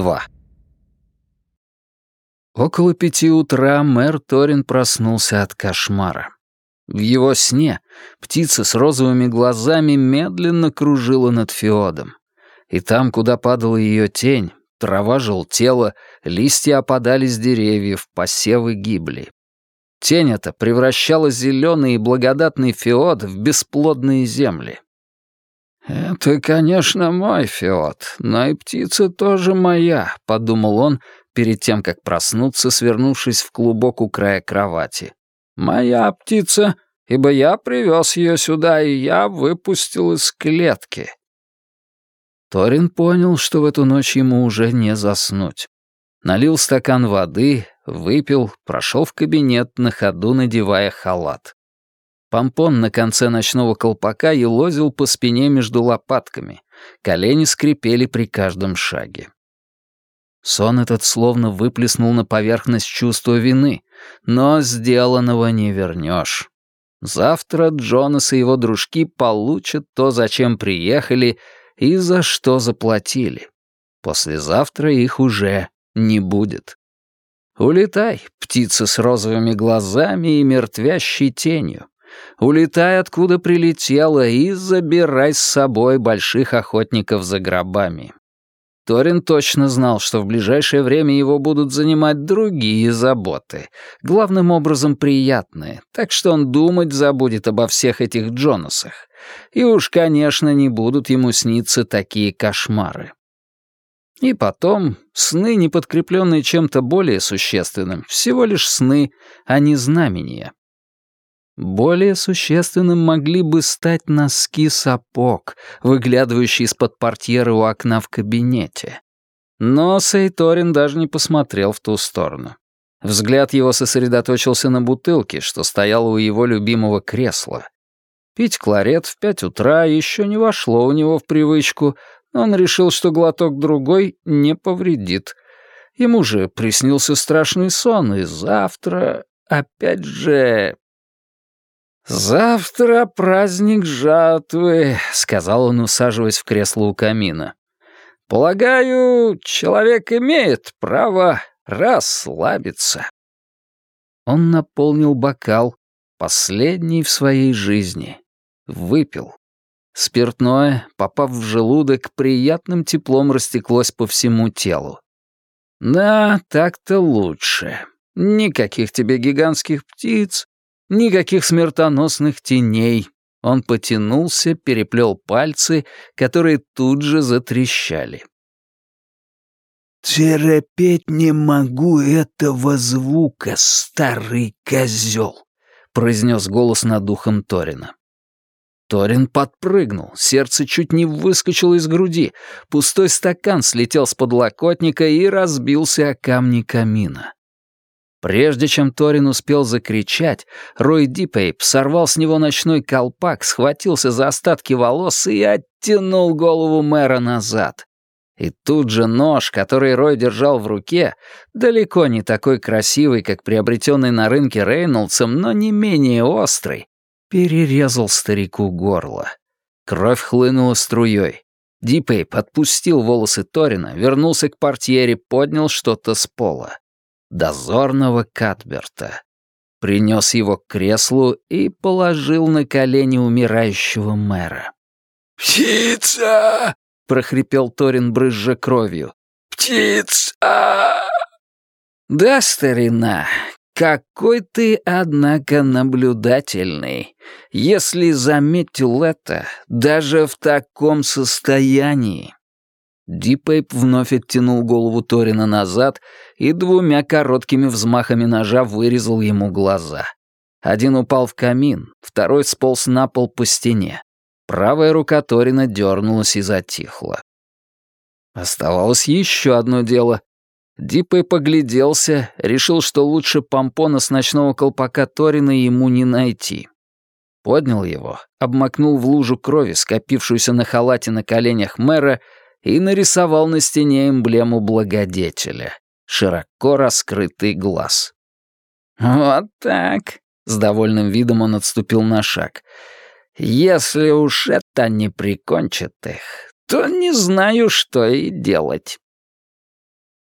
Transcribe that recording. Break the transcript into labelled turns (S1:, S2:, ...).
S1: 2. Около пяти утра мэр Торин проснулся от кошмара. В его сне птица с розовыми глазами медленно кружила над феодом. И там, куда падала ее тень, трава желтела, листья опадали с деревьев, посевы гибли. Тень эта превращала зеленый и благодатный феод в бесплодные земли. «Это, конечно, мой феод, но и птица тоже моя», — подумал он, перед тем, как проснуться, свернувшись в клубок у края кровати. «Моя птица, ибо я привез ее сюда, и я выпустил из клетки». Торин понял, что в эту ночь ему уже не заснуть. Налил стакан воды, выпил, прошел в кабинет, на ходу надевая халат. Помпон на конце ночного колпака елозил по спине между лопатками. Колени скрипели при каждом шаге. Сон этот словно выплеснул на поверхность чувство вины, но сделанного не вернешь. Завтра Джонас и его дружки получат то, зачем приехали и за что заплатили. Послезавтра их уже не будет. Улетай, птица с розовыми глазами и мертвящей тенью. Улетай, откуда прилетела, и забирай с собой больших охотников за гробами. Торин точно знал, что в ближайшее время его будут занимать другие заботы, главным образом приятные, так что он думать забудет обо всех этих Джонасах. И уж, конечно, не будут ему сниться такие кошмары. И потом, сны, не подкрепленные чем-то более существенным, всего лишь сны, а не знамения. Более существенным могли бы стать носки сапог, выглядывающие из-под портьеры у окна в кабинете. Но Сейторин даже не посмотрел в ту сторону. Взгляд его сосредоточился на бутылке, что стояла у его любимого кресла. Пить кларет в пять утра еще не вошло у него в привычку, он решил, что глоток другой не повредит. Ему же приснился страшный сон, и завтра, опять же... «Завтра праздник жатвы», — сказал он, усаживаясь в кресло у камина. «Полагаю, человек имеет право расслабиться». Он наполнил бокал, последний в своей жизни, выпил. Спиртное, попав в желудок, приятным теплом растеклось по всему телу. Да, так-то лучше. Никаких тебе гигантских птиц, никаких смертоносных теней. Он потянулся, переплел пальцы, которые тут же затрещали. «Терпеть не могу этого звука, старый козел», — произнес голос над духом Торина. Торин подпрыгнул, сердце чуть не выскочило из груди, пустой стакан слетел с подлокотника и разбился о камни камина. Прежде чем Торин успел закричать, Рой Дипейп сорвал с него ночной колпак, схватился за остатки волос и оттянул голову мэра назад. И тут же нож, который Рой держал в руке, далеко не такой красивый, как приобретенный на рынке Рейнольдсом, но не менее острый, перерезал старику горло. Кровь хлынула струей. Дипей подпустил волосы Торина, вернулся к портьере, поднял что-то с пола. Дозорного Катберта. Принес его к креслу и положил на колени умирающего мэра.
S2: «Птица!» — прохрипел Торин, брызжа кровью. «Птица!»
S1: «Да, старина, «Какой ты, однако, наблюдательный, если заметил это даже в таком состоянии». Дипейп вновь оттянул голову Торина назад и двумя короткими взмахами ножа вырезал ему глаза. Один упал в камин, второй сполз на пол по стене. Правая рука Торина дернулась и затихла. Оставалось еще одно дело Диппой погляделся, решил, что лучше помпона с ночного колпака Торина ему не найти. Поднял его, обмакнул в лужу крови, скопившуюся на халате на коленях мэра, и нарисовал на стене эмблему благодетеля — широко раскрытый глаз. «Вот так», — с довольным видом он отступил на шаг. «Если уж это не прикончит их, то не знаю, что и делать».